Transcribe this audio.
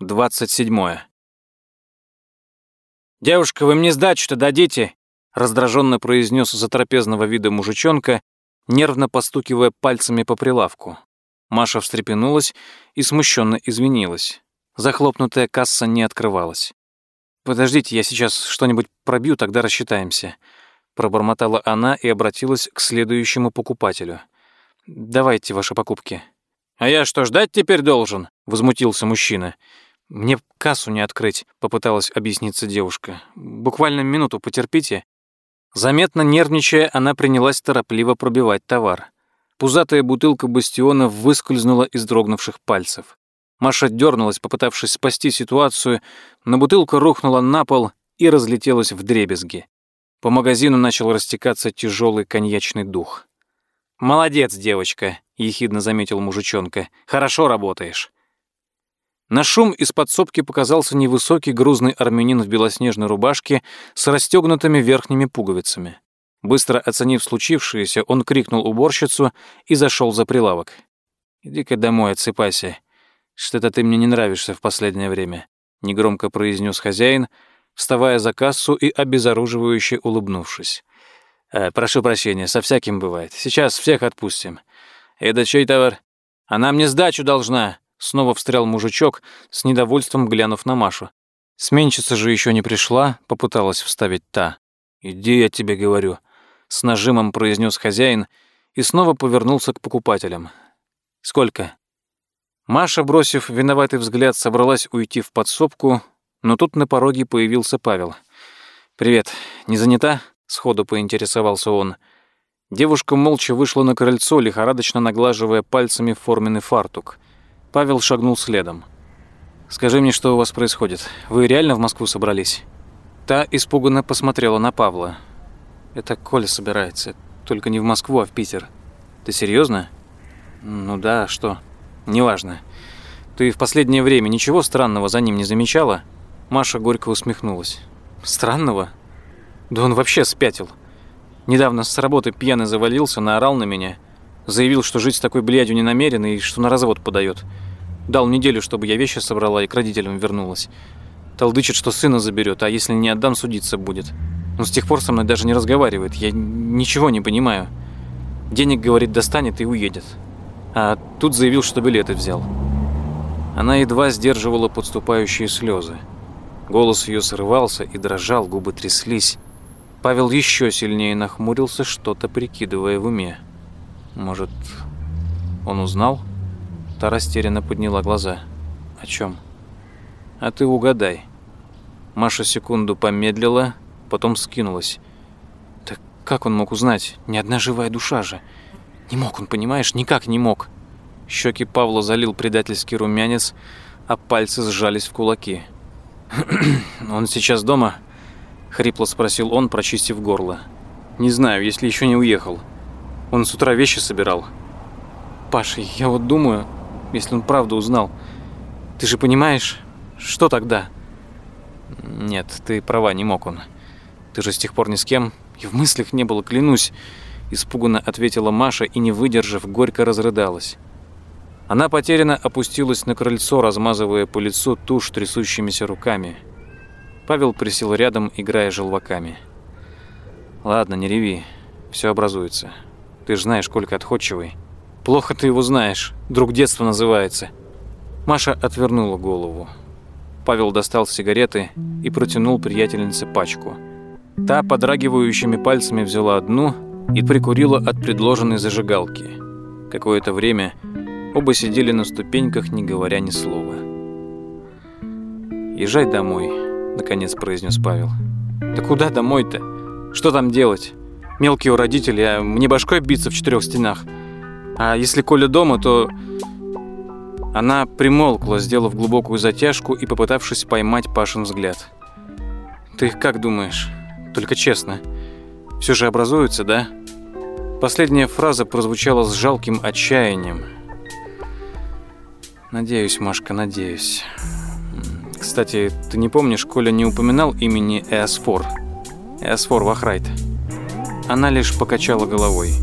27. «Девушка, вы мне сдачу-то дадите?» раздраженно произнес затрапезного вида мужичонка, нервно постукивая пальцами по прилавку. Маша встрепенулась и смущенно извинилась. Захлопнутая касса не открывалась. «Подождите, я сейчас что-нибудь пробью, тогда рассчитаемся», пробормотала она и обратилась к следующему покупателю. «Давайте ваши покупки». «А я что, ждать теперь должен?» — возмутился мужчина. «Мне кассу не открыть», — попыталась объясниться девушка. «Буквально минуту потерпите». Заметно нервничая, она принялась торопливо пробивать товар. Пузатая бутылка бастиона выскользнула из дрогнувших пальцев. Маша дернулась, попытавшись спасти ситуацию, но бутылка рухнула на пол и разлетелась в дребезги. По магазину начал растекаться тяжелый коньячный дух. «Молодец, девочка», — ехидно заметил мужичонка. «Хорошо работаешь». На шум из подсобки показался невысокий грузный армянин в белоснежной рубашке с расстегнутыми верхними пуговицами. Быстро оценив случившееся, он крикнул уборщицу и зашел за прилавок. «Иди-ка домой, отсыпайся. Что-то ты мне не нравишься в последнее время», — негромко произнес хозяин, вставая за кассу и обезоруживающе улыбнувшись. «Э, «Прошу прощения, со всяким бывает. Сейчас всех отпустим. Это чей товар? Она мне сдачу должна!» Снова встрял мужичок, с недовольством глянув на Машу. Сменщица же еще не пришла, попыталась вставить та. «Иди, я тебе говорю», — с нажимом произнес хозяин и снова повернулся к покупателям. «Сколько?» Маша, бросив виноватый взгляд, собралась уйти в подсобку, но тут на пороге появился Павел. «Привет, не занята?» — сходу поинтересовался он. Девушка молча вышла на крыльцо, лихорадочно наглаживая пальцами форменный фартук — Павел шагнул следом. «Скажи мне, что у вас происходит? Вы реально в Москву собрались?» Та испуганно посмотрела на Павла. «Это Коля собирается. Только не в Москву, а в Питер. Ты серьезно? «Ну да, что? Неважно. Ты в последнее время ничего странного за ним не замечала?» Маша горько усмехнулась. «Странного? Да он вообще спятил. Недавно с работы пьяный завалился, наорал на меня». Заявил, что жить с такой блядью не намерен и что на развод подает. Дал неделю, чтобы я вещи собрала и к родителям вернулась. Толдычит, что сына заберет, а если не отдам, судиться будет. Но с тех пор со мной даже не разговаривает. Я ничего не понимаю. Денег, говорит, достанет и уедет. А тут заявил, что билеты взял. Она едва сдерживала подступающие слезы. Голос ее срывался и дрожал, губы тряслись. Павел еще сильнее нахмурился, что-то прикидывая в уме. Может, он узнал? Та растерянно подняла глаза. О чем? А ты угадай. Маша секунду помедлила, потом скинулась. Так как он мог узнать? Ни одна живая душа же. Не мог он, понимаешь? Никак не мог. Щеки Павла залил предательский румянец, а пальцы сжались в кулаки. «Он сейчас дома?» — хрипло спросил он, прочистив горло. «Не знаю, если еще не уехал. Он с утра вещи собирал. Паша, я вот думаю, если он правду узнал, ты же понимаешь, что тогда? Нет, ты права, не мог он. Ты же с тех пор ни с кем, и в мыслях не было, клянусь. Испуганно ответила Маша и, не выдержав, горько разрыдалась. Она потерянно опустилась на крыльцо, размазывая по лицу тушь трясущимися руками. Павел присел рядом, играя желваками. «Ладно, не реви, все образуется. Ты же знаешь, Колька отходчивый. Плохо ты его знаешь. Друг детства называется. Маша отвернула голову. Павел достал сигареты и протянул приятельнице пачку. Та подрагивающими пальцами взяла одну и прикурила от предложенной зажигалки. Какое-то время оба сидели на ступеньках, не говоря ни слова. «Езжай домой», — наконец произнес Павел. «Да куда домой-то? Что там делать? Мелкие у родителей, а мне башкой биться в четырех стенах. А если Коля дома, то... Она примолкла, сделав глубокую затяжку и попытавшись поймать Пашин взгляд. «Ты как думаешь? Только честно. Все же образуется, да?» Последняя фраза прозвучала с жалким отчаянием. «Надеюсь, Машка, надеюсь. Кстати, ты не помнишь, Коля не упоминал имени Эосфор? Эосфор Вахрайт?» Она лишь покачала головой.